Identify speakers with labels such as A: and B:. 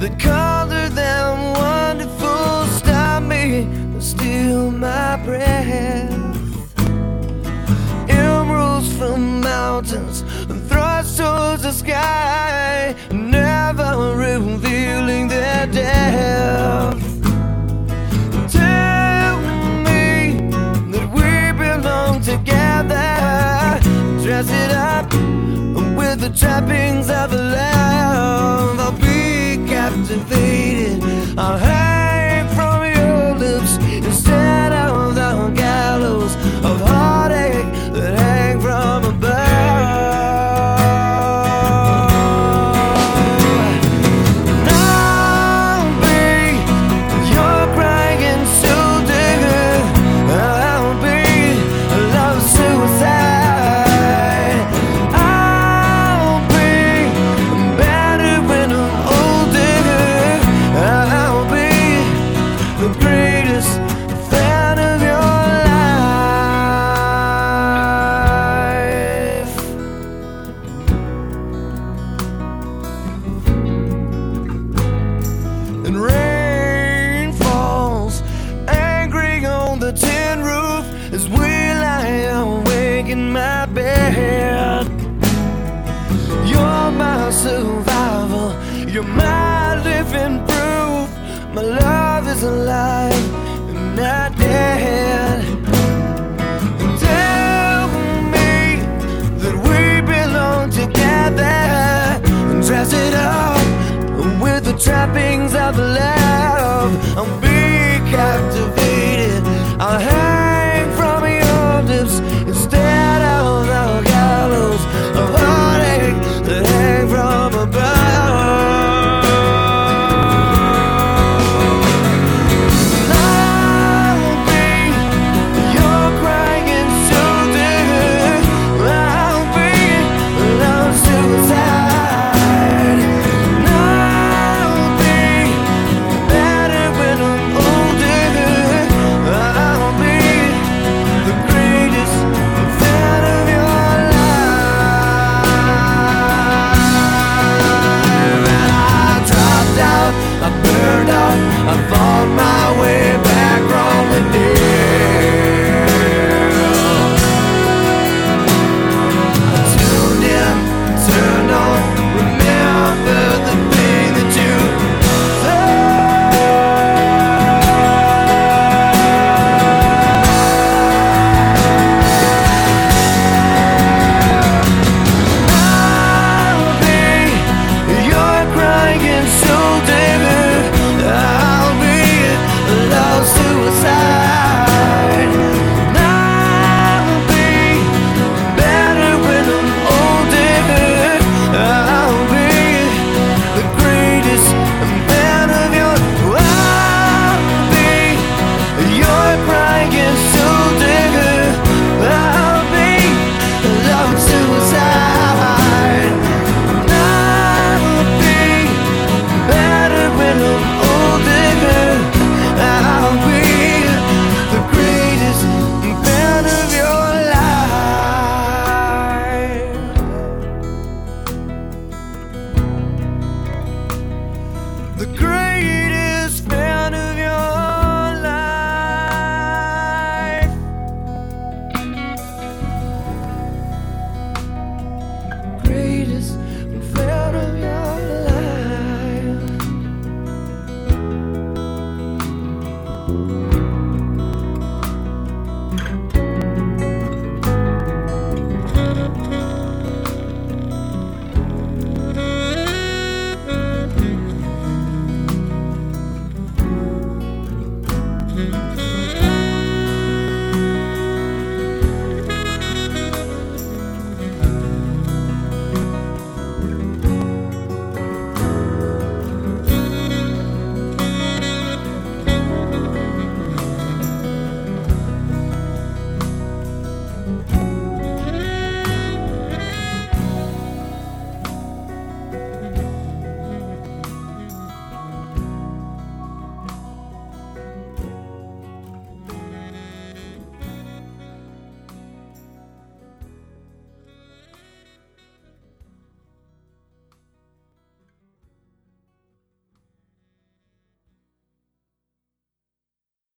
A: The color them wonderful stop me, and steal my breath. Emeralds from mountains, thrust towards the sky, never revealing their depth. Tell me that we belong together. Dress it up with the trappings of a Uh, I'll have You're my living proof, my love is alive.